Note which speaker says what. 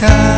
Speaker 1: ficar.